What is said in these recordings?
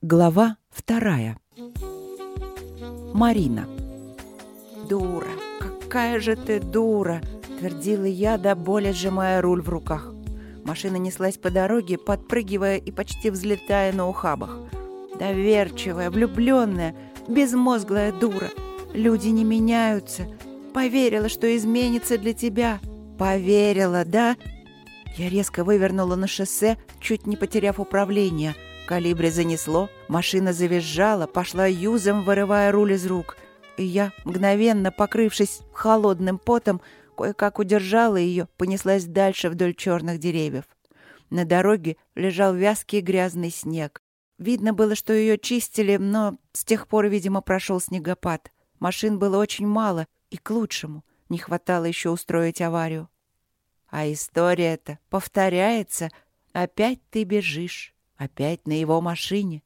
Глава вторая. Марина. «Дура! Какая же ты дура!» — твердила я, до боли сжимая руль в руках. Машина неслась по дороге, подпрыгивая и почти взлетая на ухабах. Доверчивая, влюбленная, безмозглая дура. Люди не меняются. Поверила, что изменится для тебя. Поверила, да? Я резко вывернула на шоссе, чуть не потеряв управление — Калибре занесло, машина завизжала, пошла юзом, вырывая руль из рук. И я, мгновенно покрывшись холодным потом, кое-как удержала ее, понеслась дальше вдоль черных деревьев. На дороге лежал вязкий грязный снег. Видно было, что ее чистили, но с тех пор, видимо, прошел снегопад. Машин было очень мало, и к лучшему. Не хватало еще устроить аварию. А история-то повторяется. Опять ты бежишь. Опять на его машине.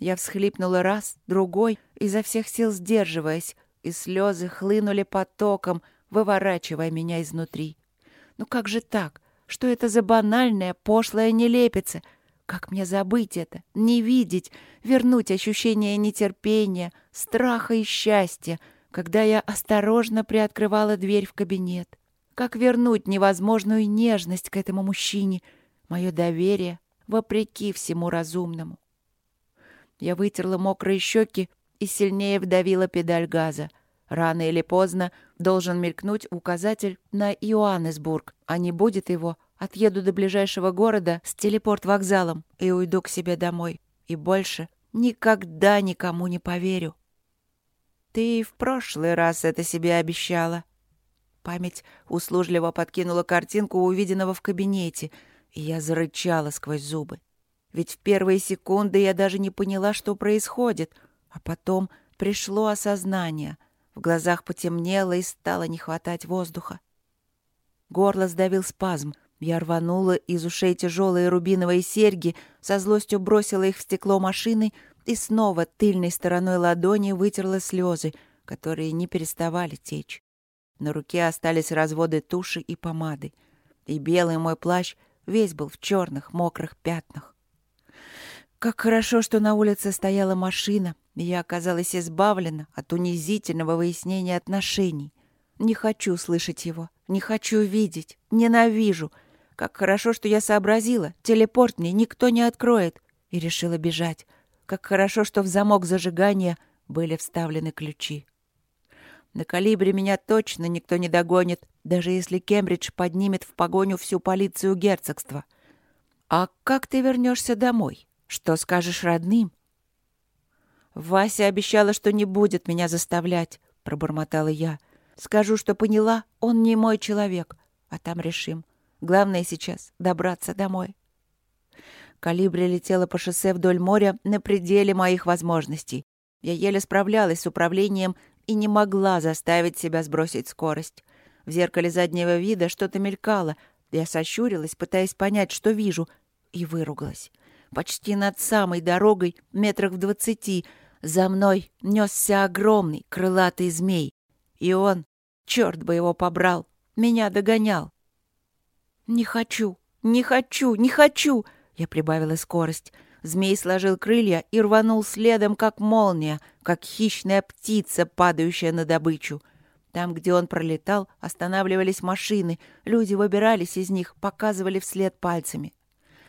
Я всхлипнула раз, другой, изо всех сил сдерживаясь, и слезы хлынули потоком, выворачивая меня изнутри. Ну как же так? Что это за банальная, пошлая нелепица? Как мне забыть это, не видеть, вернуть ощущение нетерпения, страха и счастья, когда я осторожно приоткрывала дверь в кабинет? Как вернуть невозможную нежность к этому мужчине, мое доверие, вопреки всему разумному. Я вытерла мокрые щеки и сильнее вдавила педаль газа. Рано или поздно должен мелькнуть указатель на Иоаннесбург, а не будет его. Отъеду до ближайшего города с телепорт-вокзалом и уйду к себе домой. И больше никогда никому не поверю. Ты в прошлый раз это себе обещала. Память услужливо подкинула картинку увиденного в кабинете — и я зарычала сквозь зубы. Ведь в первые секунды я даже не поняла, что происходит, а потом пришло осознание. В глазах потемнело и стало не хватать воздуха. Горло сдавил спазм. Я рванула из ушей тяжелые рубиновые серьги, со злостью бросила их в стекло машины и снова тыльной стороной ладони вытерла слезы, которые не переставали течь. На руке остались разводы туши и помады. И белый мой плащ Весь был в черных, мокрых пятнах. Как хорошо, что на улице стояла машина, и я оказалась избавлена от унизительного выяснения отношений. Не хочу слышать его, не хочу видеть, ненавижу. Как хорошо, что я сообразила, телепорт мне никто не откроет, и решила бежать. Как хорошо, что в замок зажигания были вставлены ключи. На калибре меня точно никто не догонит, даже если Кембридж поднимет в погоню всю полицию герцогства. А как ты вернешься домой? Что скажешь родным? Вася обещала, что не будет меня заставлять, пробормотала я. Скажу, что поняла, он не мой человек, а там решим. Главное сейчас добраться домой. Калибри летела по шоссе вдоль моря на пределе моих возможностей. Я еле справлялась с управлением и не могла заставить себя сбросить скорость. В зеркале заднего вида что-то мелькало. Я сощурилась, пытаясь понять, что вижу, и выругалась. Почти над самой дорогой, метрах в двадцати, за мной несся огромный крылатый змей. И он, черт бы его побрал, меня догонял. «Не хочу, не хочу, не хочу!» Я прибавила скорость. Змей сложил крылья и рванул следом, как молния, как хищная птица, падающая на добычу. Там, где он пролетал, останавливались машины. Люди выбирались из них, показывали вслед пальцами.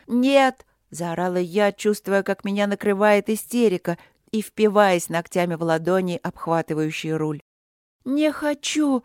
«Нет!» — заорала я, чувствуя, как меня накрывает истерика и впиваясь ногтями в ладони, обхватывающие руль. «Не хочу!»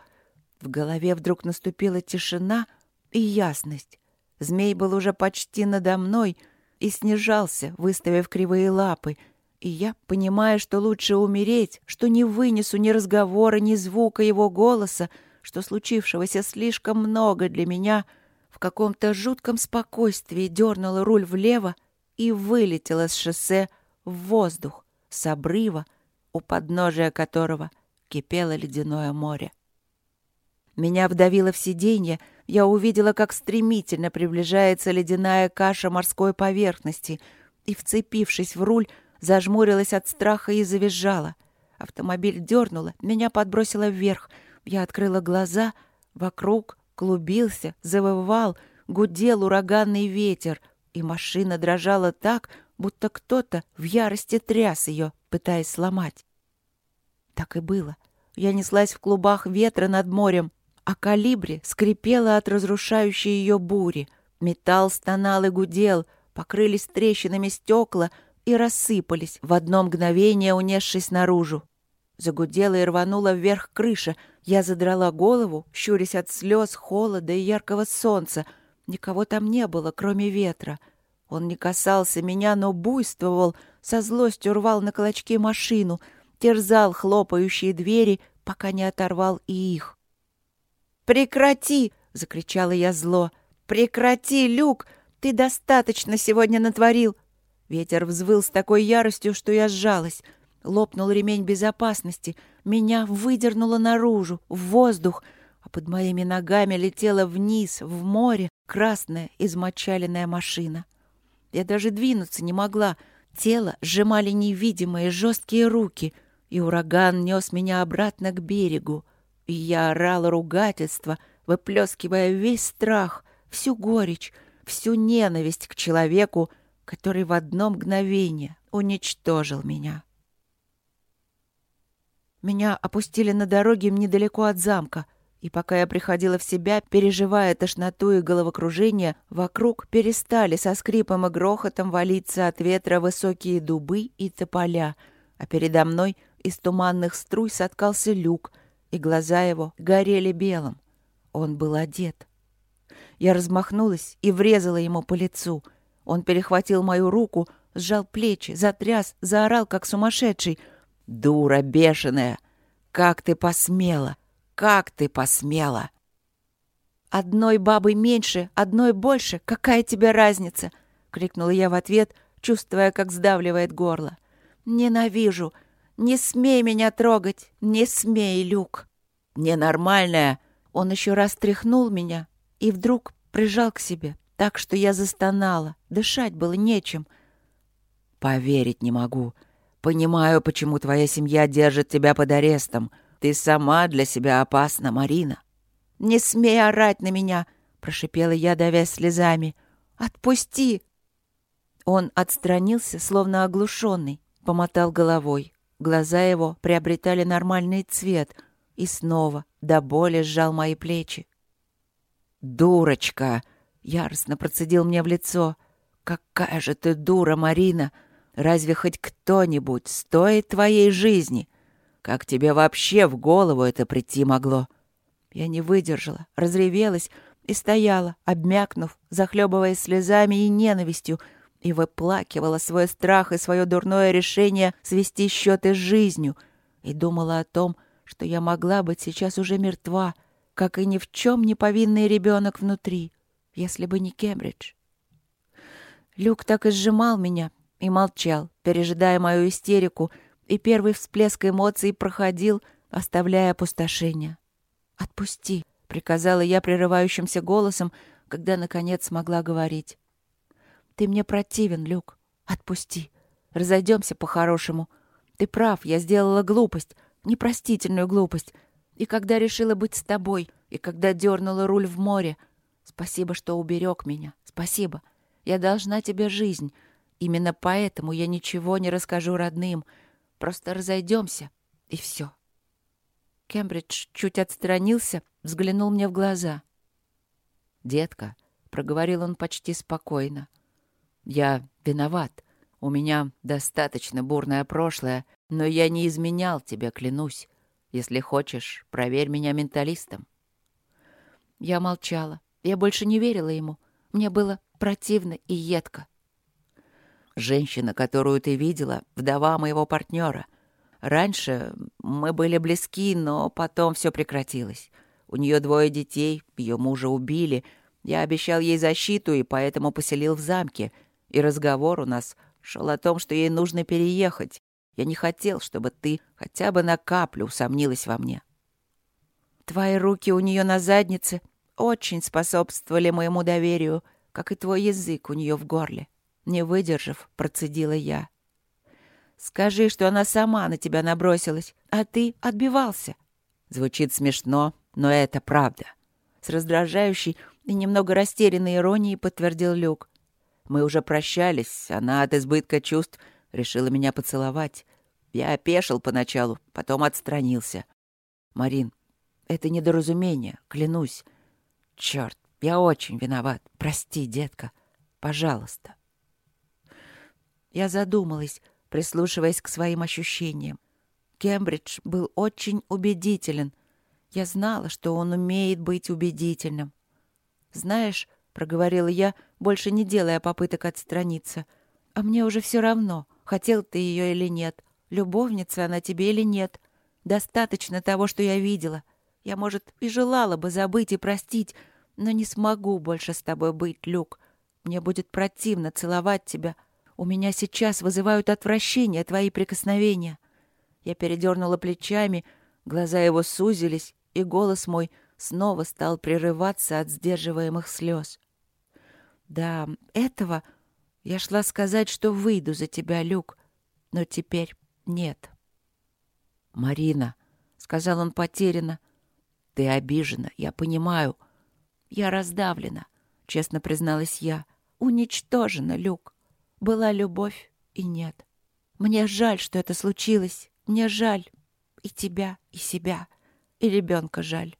В голове вдруг наступила тишина и ясность. Змей был уже почти надо мной — и снижался, выставив кривые лапы. И я, понимая, что лучше умереть, что не вынесу ни разговора, ни звука его голоса, что случившегося слишком много для меня, в каком-то жутком спокойствии дернула руль влево и вылетела с шоссе в воздух, с обрыва, у подножия которого кипело ледяное море. Меня вдавило в сиденье, я увидела, как стремительно приближается ледяная каша морской поверхности, и, вцепившись в руль, зажмурилась от страха и завизжала. Автомобиль дернуло, меня подбросило вверх. Я открыла глаза, вокруг клубился, завывал, гудел ураганный ветер, и машина дрожала так, будто кто-то в ярости тряс ее, пытаясь сломать. Так и было. Я неслась в клубах ветра над морем, а калибри скрипела от разрушающей ее бури. Металл стонал и гудел, покрылись трещинами стекла и рассыпались, в одно мгновение унесшись наружу. Загудела и рванула вверх крыша. Я задрала голову, щурясь от слез, холода и яркого солнца. Никого там не было, кроме ветра. Он не касался меня, но буйствовал, со злостью рвал на клочки машину, терзал хлопающие двери, пока не оторвал и их. «Прекрати!» — закричала я зло. «Прекрати, Люк! Ты достаточно сегодня натворил!» Ветер взвыл с такой яростью, что я сжалась. Лопнул ремень безопасности. Меня выдернуло наружу, в воздух, а под моими ногами летела вниз, в море, красная измочаленная машина. Я даже двинуться не могла. Тело сжимали невидимые жесткие руки, и ураган нес меня обратно к берегу. И я орала ругательство, выплескивая весь страх, всю горечь, всю ненависть к человеку, который в одно мгновение уничтожил меня. Меня опустили на дороге недалеко от замка, и пока я приходила в себя, переживая тошноту и головокружение, вокруг перестали со скрипом и грохотом валиться от ветра высокие дубы и тополя, а передо мной из туманных струй соткался люк, и глаза его горели белым. Он был одет. Я размахнулась и врезала ему по лицу. Он перехватил мою руку, сжал плечи, затряс, заорал, как сумасшедший. «Дура бешеная! Как ты посмела! Как ты посмела!» «Одной бабой меньше, одной больше. Какая тебе разница?» — крикнула я в ответ, чувствуя, как сдавливает горло. «Ненавижу! Не смей меня трогать! Не смей, Люк!» «Ненормальная!» Он еще раз тряхнул меня и вдруг прижал к себе, так что я застонала. Дышать было нечем. «Поверить не могу. Понимаю, почему твоя семья держит тебя под арестом. Ты сама для себя опасна, Марина». «Не смей орать на меня!» — прошипела я, давясь слезами. «Отпусти!» Он отстранился, словно оглушенный, помотал головой. Глаза его приобретали нормальный цвет — и снова до боли сжал мои плечи. «Дурочка!» — яростно процедил мне в лицо. «Какая же ты дура, Марина! Разве хоть кто-нибудь стоит твоей жизни? Как тебе вообще в голову это прийти могло?» Я не выдержала, разревелась и стояла, обмякнув, захлебываясь слезами и ненавистью, и выплакивала свой страх и свое дурное решение свести счеты с жизнью, и думала о том, что я могла быть сейчас уже мертва, как и ни в чем не повинный ребенок внутри, если бы не Кембридж. Люк так и сжимал меня и молчал, пережидая мою истерику, и первый всплеск эмоций проходил, оставляя опустошение. «Отпусти», — приказала я прерывающимся голосом, когда, наконец, смогла говорить. «Ты мне противен, Люк. Отпусти. Разойдемся по-хорошему. Ты прав, я сделала глупость, непростительную глупость. И когда решила быть с тобой, и когда дернула руль в море. Спасибо, что уберег меня. Спасибо. Я должна тебе жизнь. Именно поэтому я ничего не расскажу родным. Просто разойдемся, и все. Кембридж чуть отстранился, взглянул мне в глаза. «Детка», — проговорил он почти спокойно, — «я виноват. У меня достаточно бурное прошлое, но я не изменял тебе, клянусь. Если хочешь, проверь меня менталистом. Я молчала. Я больше не верила ему. Мне было противно и едко. Женщина, которую ты видела, вдова моего партнера. Раньше мы были близки, но потом все прекратилось. У нее двое детей, ее мужа убили. Я обещал ей защиту и поэтому поселил в замке. И разговор у нас шел о том, что ей нужно переехать. Я не хотел, чтобы ты хотя бы на каплю усомнилась во мне. Твои руки у нее на заднице очень способствовали моему доверию, как и твой язык у нее в горле. Не выдержав, процедила я. Скажи, что она сама на тебя набросилась, а ты отбивался. Звучит смешно, но это правда. С раздражающей и немного растерянной иронией подтвердил Люк. Мы уже прощались, она от избытка чувств решила меня поцеловать. Я опешил поначалу, потом отстранился. Марин, это недоразумение, клянусь. Черт, я очень виноват. Прости, детка. Пожалуйста. Я задумалась, прислушиваясь к своим ощущениям. Кембридж был очень убедителен. Я знала, что он умеет быть убедительным. «Знаешь», — проговорила я, больше не делая попыток отстраниться, «а мне уже все равно, хотел ты ее или нет, любовница она тебе или нет. Достаточно того, что я видела. Я, может, и желала бы забыть и простить, но не смогу больше с тобой быть, Люк. Мне будет противно целовать тебя. У меня сейчас вызывают отвращение твои прикосновения». Я передернула плечами, глаза его сузились, и голос мой снова стал прерываться от сдерживаемых слез. «Да, этого я шла сказать, что выйду за тебя, Люк, но теперь нет». «Марина», — сказал он потерянно, — «ты обижена, я понимаю». «Я раздавлена», — честно призналась я. «Уничтожена, Люк. Была любовь и нет. Мне жаль, что это случилось. Мне жаль и тебя, и себя, и ребенка жаль».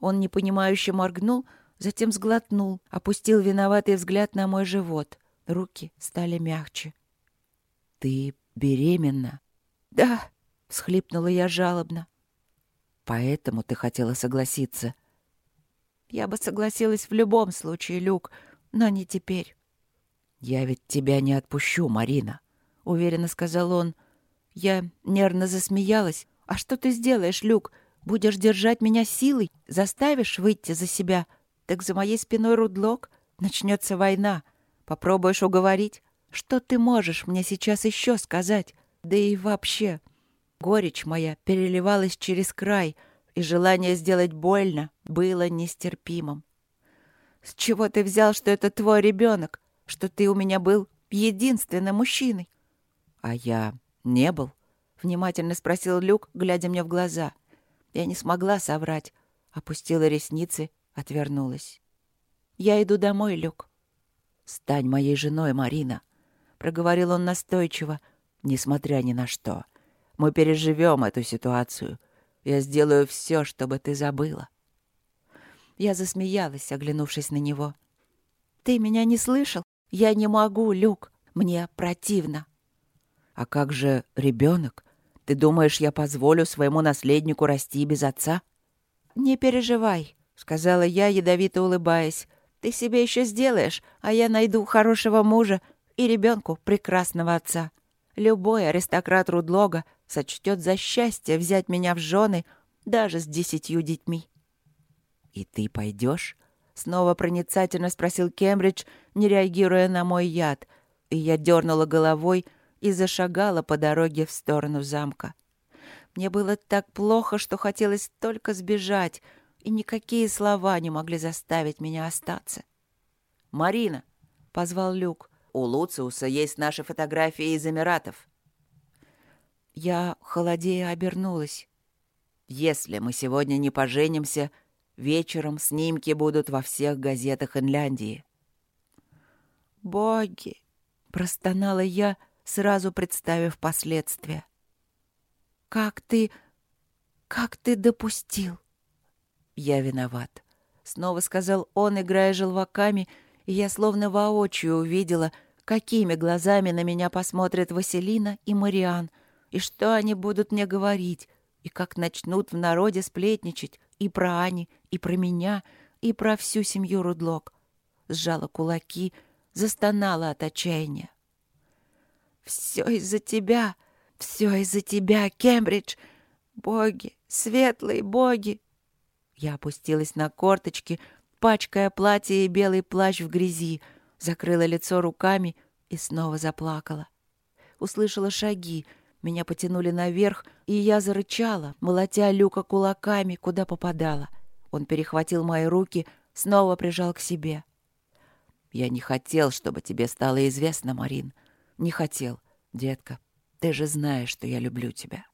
Он непонимающе моргнул, затем сглотнул, опустил виноватый взгляд на мой живот. Руки стали мягче. «Ты беременна?» «Да», — всхлипнула я жалобно. «Поэтому ты хотела согласиться?» Я бы согласилась в любом случае, Люк, но не теперь. «Я ведь тебя не отпущу, Марина», — уверенно сказал он. Я нервно засмеялась. «А что ты сделаешь, Люк? Будешь держать меня силой? Заставишь выйти за себя? Так за моей спиной рудлок? Начнется война. Попробуешь уговорить? Что ты можешь мне сейчас еще сказать? Да и вообще...» Горечь моя переливалась через край — и желание сделать больно было нестерпимым. «С чего ты взял, что это твой ребенок? Что ты у меня был единственным мужчиной?» «А я не был?» — внимательно спросил Люк, глядя мне в глаза. Я не смогла соврать, опустила ресницы, отвернулась. «Я иду домой, Люк». «Стань моей женой, Марина», — проговорил он настойчиво, несмотря ни на что. «Мы переживем эту ситуацию». Я сделаю все, чтобы ты забыла». Я засмеялась, оглянувшись на него. «Ты меня не слышал? Я не могу, Люк. Мне противно». «А как же ребенок? Ты думаешь, я позволю своему наследнику расти без отца?» «Не переживай», — сказала я, ядовито улыбаясь. «Ты себе еще сделаешь, а я найду хорошего мужа и ребенку прекрасного отца. Любой аристократ Рудлога сочтет за счастье взять меня в жены даже с десятью детьми. «И ты пойдешь?» — снова проницательно спросил Кембридж, не реагируя на мой яд, и я дернула головой и зашагала по дороге в сторону замка. Мне было так плохо, что хотелось только сбежать, и никакие слова не могли заставить меня остаться. «Марина!» — позвал Люк. «У Луциуса есть наши фотографии из Эмиратов. Я, холодея, обернулась. «Если мы сегодня не поженимся, вечером снимки будут во всех газетах Инляндии». «Боги!» — простонала я, сразу представив последствия. «Как ты... как ты допустил?» «Я виноват», — снова сказал он, играя желваками, и я словно воочию увидела, какими глазами на меня посмотрят Василина и Мариан, и что они будут мне говорить, и как начнут в народе сплетничать и про Ани, и про меня, и про всю семью Рудлок. Сжала кулаки, застонала от отчаяния. «Все из-за тебя! Все из-за тебя, Кембридж! Боги! Светлые боги!» Я опустилась на корточки, пачкая платье и белый плащ в грязи, закрыла лицо руками и снова заплакала. Услышала шаги — меня потянули наверх, и я зарычала, молотя Люка кулаками, куда попадала. Он перехватил мои руки, снова прижал к себе. «Я не хотел, чтобы тебе стало известно, Марин. Не хотел, детка. Ты же знаешь, что я люблю тебя».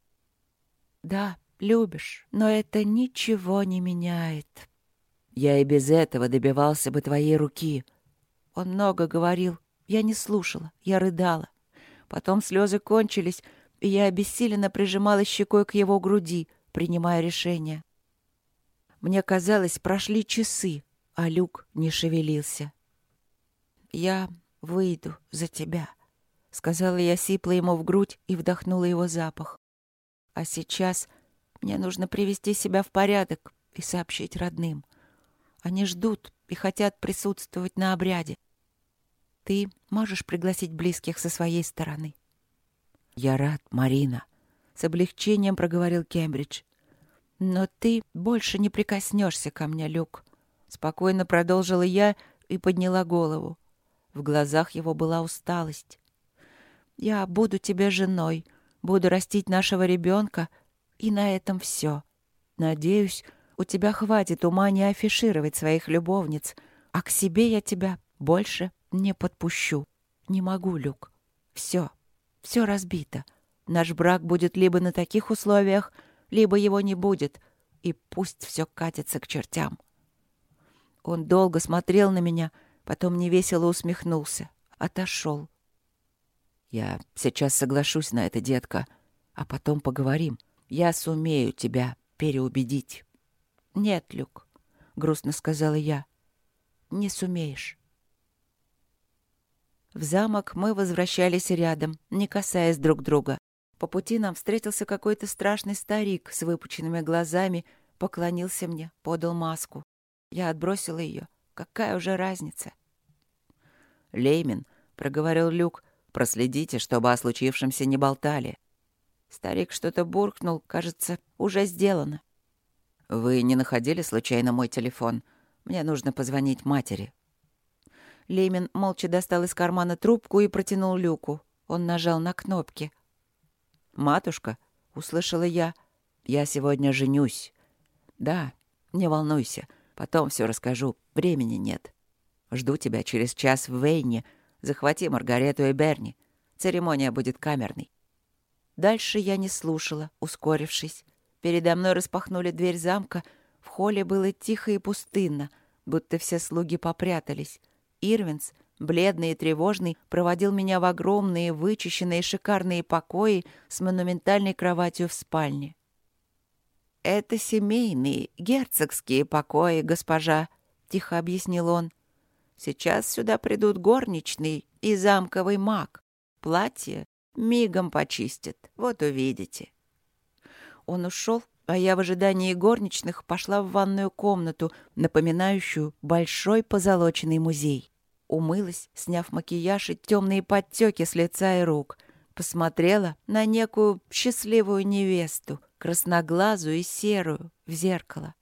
«Да, любишь, но это ничего не меняет». «Я и без этого добивался бы твоей руки». Он много говорил. Я не слушала, я рыдала. Потом слезы кончились, и я обессиленно прижималась щекой к его груди, принимая решение. Мне казалось, прошли часы, а Люк не шевелился. «Я выйду за тебя», — сказала я сипло ему в грудь и вдохнула его запах. «А сейчас мне нужно привести себя в порядок и сообщить родным. Они ждут и хотят присутствовать на обряде. Ты можешь пригласить близких со своей стороны?» «Я рад, Марина», — с облегчением проговорил Кембридж. «Но ты больше не прикоснешься ко мне, Люк», — спокойно продолжила я и подняла голову. В глазах его была усталость. «Я буду тебе женой, буду растить нашего ребенка, и на этом все. Надеюсь, у тебя хватит ума не афишировать своих любовниц, а к себе я тебя больше не подпущу. Не могу, Люк. Все, все разбито. Наш брак будет либо на таких условиях, либо его не будет, и пусть все катится к чертям. Он долго смотрел на меня, потом невесело усмехнулся, отошел. «Я сейчас соглашусь на это, детка, а потом поговорим. Я сумею тебя переубедить». «Нет, Люк», — грустно сказала я, — «не сумеешь». В замок мы возвращались рядом, не касаясь друг друга. По пути нам встретился какой-то страшный старик с выпученными глазами, поклонился мне, подал маску. Я отбросила ее. Какая уже разница? «Леймин», — проговорил Люк, — «проследите, чтобы о случившемся не болтали». Старик что-то буркнул, кажется, уже сделано. «Вы не находили случайно мой телефон? Мне нужно позвонить матери». Леймин молча достал из кармана трубку и протянул Люку. Он нажал на кнопки. «Матушка», — услышала я, — «я сегодня женюсь». «Да, не волнуйся, потом все расскажу, времени нет. Жду тебя через час в Вейне. Захвати Маргарету и Берни. Церемония будет камерной». Дальше я не слушала, ускорившись. Передо мной распахнули дверь замка. В холле было тихо и пустынно, будто все слуги попрятались. Ирвинс — бледный и тревожный, проводил меня в огромные, вычищенные, шикарные покои с монументальной кроватью в спальне. «Это семейные, герцогские покои, госпожа», — тихо объяснил он. «Сейчас сюда придут горничный и замковый маг. Платье мигом почистят, вот увидите». Он ушел, а я в ожидании горничных пошла в ванную комнату, напоминающую большой позолоченный музей. Умылась, сняв макияж и темные подтеки с лица и рук. Посмотрела на некую счастливую невесту, красноглазую и серую, в зеркало.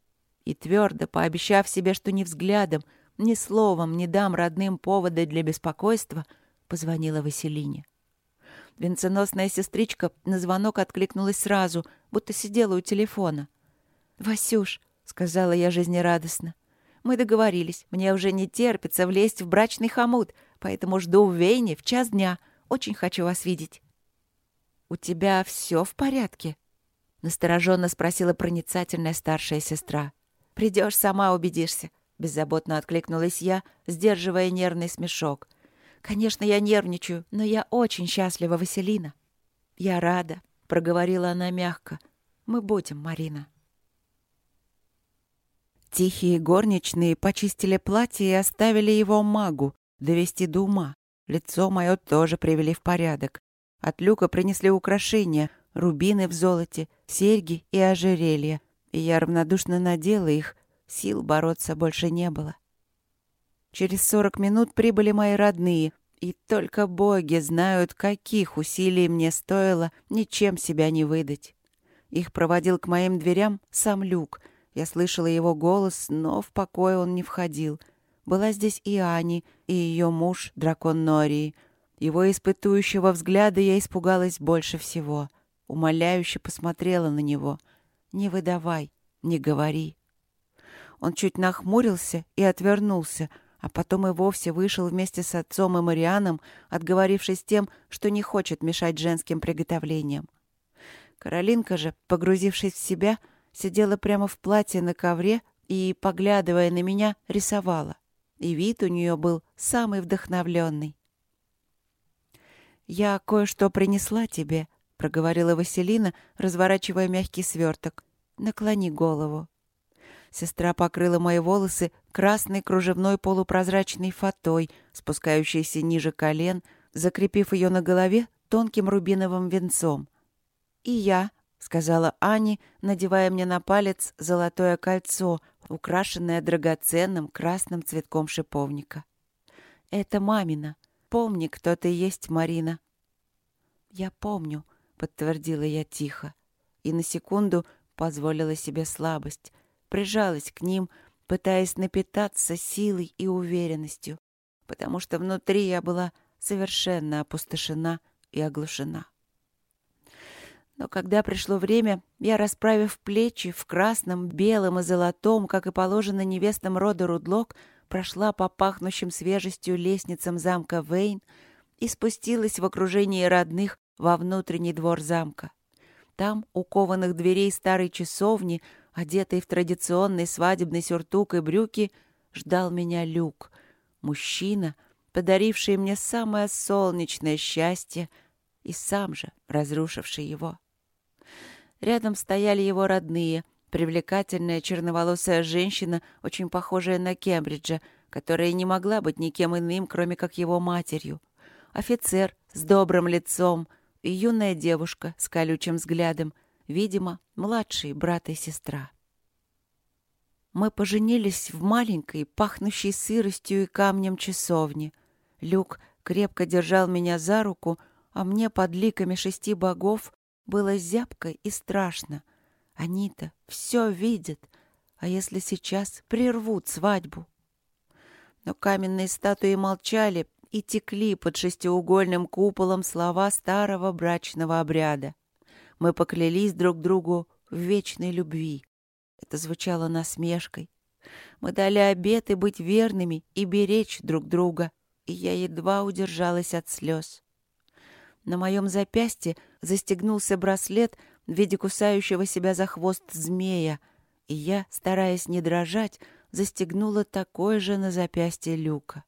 И твердо, пообещав себе, что ни взглядом, ни словом не дам родным повода для беспокойства, позвонила Василине. Венценосная сестричка на звонок откликнулась сразу, будто сидела у телефона. «Васюш», — сказала я жизнерадостно, мы договорились. Мне уже не терпится влезть в брачный хомут, поэтому жду в Вейне в час дня. Очень хочу вас видеть». «У тебя все в порядке?» — настороженно спросила проницательная старшая сестра. «Придешь, сама убедишься», — беззаботно откликнулась я, сдерживая нервный смешок. «Конечно, я нервничаю, но я очень счастлива, Василина». «Я рада», — проговорила она мягко. «Мы будем, Марина». Тихие горничные почистили платье и оставили его магу, довести до ума. Лицо мое тоже привели в порядок. От люка принесли украшения, рубины в золоте, серьги и ожерелья. И я равнодушно надела их, сил бороться больше не было. Через сорок минут прибыли мои родные, и только боги знают, каких усилий мне стоило ничем себя не выдать. Их проводил к моим дверям сам Люк — я слышала его голос, но в покой он не входил. Была здесь и Ани, и ее муж, дракон Нории. Его испытующего взгляда я испугалась больше всего. Умоляюще посмотрела на него. «Не выдавай, не говори». Он чуть нахмурился и отвернулся, а потом и вовсе вышел вместе с отцом и Марианом, отговорившись тем, что не хочет мешать женским приготовлениям. Каролинка же, погрузившись в себя, — сидела прямо в платье на ковре и, поглядывая на меня, рисовала. и вид у нее был самый вдохновленный. «Я кое-что принесла тебе», — проговорила Василина, разворачивая мягкий сверток. «Наклони голову». Сестра покрыла мои волосы красной кружевной полупрозрачной фатой, спускающейся ниже колен, закрепив ее на голове тонким рубиновым венцом. «И я», — сказала Ани, надевая мне на палец золотое кольцо, украшенное драгоценным красным цветком шиповника. «Это мамина. Помни, кто ты есть, Марина». «Я помню», — подтвердила я тихо, и на секунду позволила себе слабость — прижалась к ним, пытаясь напитаться силой и уверенностью, потому что внутри я была совершенно опустошена и оглушена. Но когда пришло время, я, расправив плечи в красном, белом и золотом, как и положено невестам рода Рудлок, прошла по пахнущим свежестью лестницам замка Вейн и спустилась в окружении родных во внутренний двор замка. Там, у кованых дверей старой часовни, одетый в традиционный свадебный сюртук и брюки, ждал меня Люк, мужчина, подаривший мне самое солнечное счастье и сам же разрушивший его. Рядом стояли его родные, привлекательная черноволосая женщина, очень похожая на Кембриджа, которая не могла быть никем иным, кроме как его матерью, офицер с добрым лицом и юная девушка с колючим взглядом — видимо, младшие брат и сестра. Мы поженились в маленькой, пахнущей сыростью и камнем часовне. Люк крепко держал меня за руку, а мне под ликами шести богов было зябко и страшно. Они-то все видят, а если сейчас прервут свадьбу? Но каменные статуи молчали и текли под шестиугольным куполом слова старого брачного обряда. Мы поклялись друг другу в вечной любви. Это звучало насмешкой. Мы дали обеты быть верными и беречь друг друга, и я едва удержалась от слез. На моем запястье застегнулся браслет в виде кусающего себя за хвост змея, и я, стараясь не дрожать, застегнула такое же на запястье люка.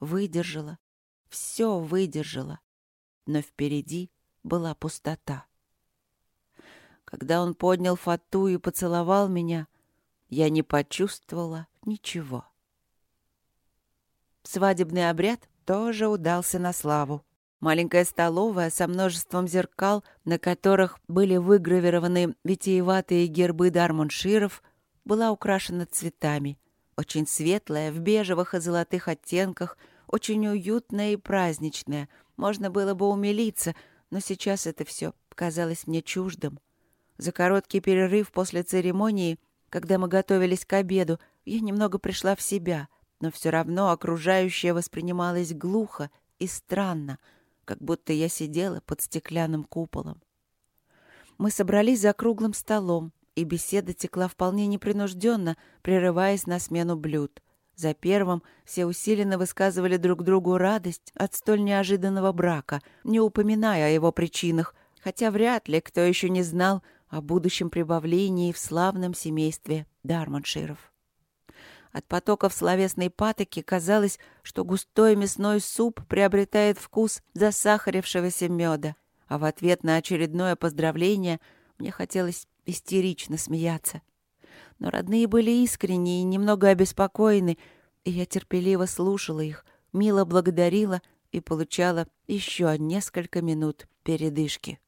Выдержала. Все выдержала. Но впереди была пустота. Когда он поднял фату и поцеловал меня, я не почувствовала ничего. Свадебный обряд тоже удался на славу. Маленькая столовая со множеством зеркал, на которых были выгравированы витиеватые гербы дармунширов, была украшена цветами. Очень светлая, в бежевых и золотых оттенках, очень уютная и праздничная. Можно было бы умилиться, но сейчас это все казалось мне чуждым. За короткий перерыв после церемонии, когда мы готовились к обеду, я немного пришла в себя, но все равно окружающее воспринималось глухо и странно, как будто я сидела под стеклянным куполом. Мы собрались за круглым столом, и беседа текла вполне непринужденно, прерываясь на смену блюд. За первым все усиленно высказывали друг другу радость от столь неожиданного брака, не упоминая о его причинах, хотя вряд ли кто еще не знал, о будущем прибавлении в славном семействе Дарманширов. От потоков словесной патоки казалось, что густой мясной суп приобретает вкус засахарившегося меда, а в ответ на очередное поздравление мне хотелось истерично смеяться. Но родные были искренни и немного обеспокоены, и я терпеливо слушала их, мило благодарила и получала еще несколько минут передышки.